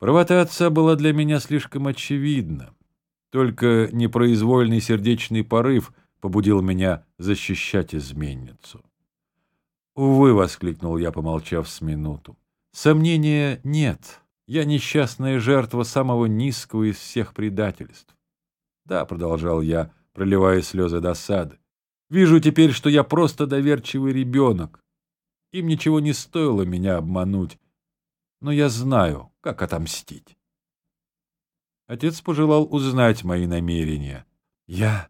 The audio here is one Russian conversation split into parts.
Правота отца была для меня слишком очевидна. Только непроизвольный сердечный порыв побудил меня защищать изменницу. «Увы», — воскликнул я, помолчав с минуту, — «сомнения нет. Я несчастная жертва самого низкого из всех предательств». «Да», — продолжал я, проливая слезы досады, — «вижу теперь, что я просто доверчивый ребенок. Им ничего не стоило меня обмануть, но я знаю, как отомстить». Отец пожелал узнать мои намерения. «Я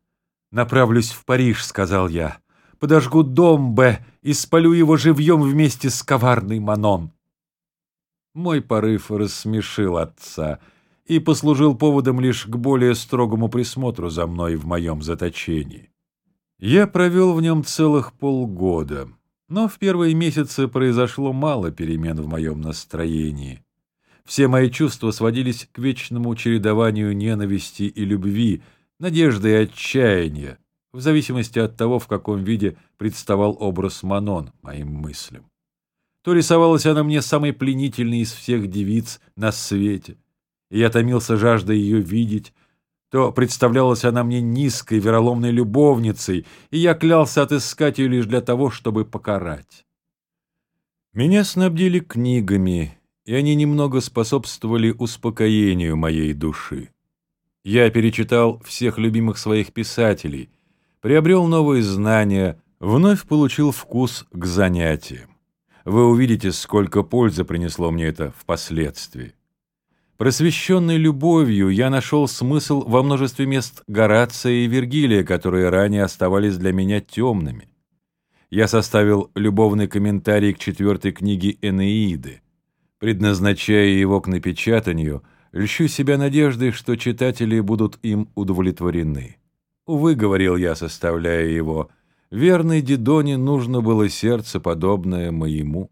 направлюсь в Париж», — сказал я. «Подожгу дом Б и спалю его живьем вместе с коварной Манон». Мой порыв рассмешил отца и послужил поводом лишь к более строгому присмотру за мной в моем заточении. Я провел в нем целых полгода, но в первые месяцы произошло мало перемен в моем настроении. Все мои чувства сводились к вечному чередованию ненависти и любви, надежды и отчаяния, в зависимости от того, в каком виде представал образ Манон моим мыслям. То рисовалась она мне самой пленительной из всех девиц на свете, и я томился жаждой ее видеть, то представлялась она мне низкой, вероломной любовницей, и я клялся отыскать ее лишь для того, чтобы покарать. Меня снабдили книгами, и они немного способствовали успокоению моей души. Я перечитал всех любимых своих писателей, приобрел новые знания, вновь получил вкус к занятиям. Вы увидите, сколько пользы принесло мне это впоследствии. Просвещенный любовью, я нашел смысл во множестве мест Горация и Вергилия, которые ранее оставались для меня темными. Я составил любовный комментарий к четвертой книге Энеиды предназначая его к напечатанию, льщу себя надеждой, что читатели будут им удовлетворены. Увы, говорил я, составляя его, верной Дидоне нужно было сердце, подобное моему.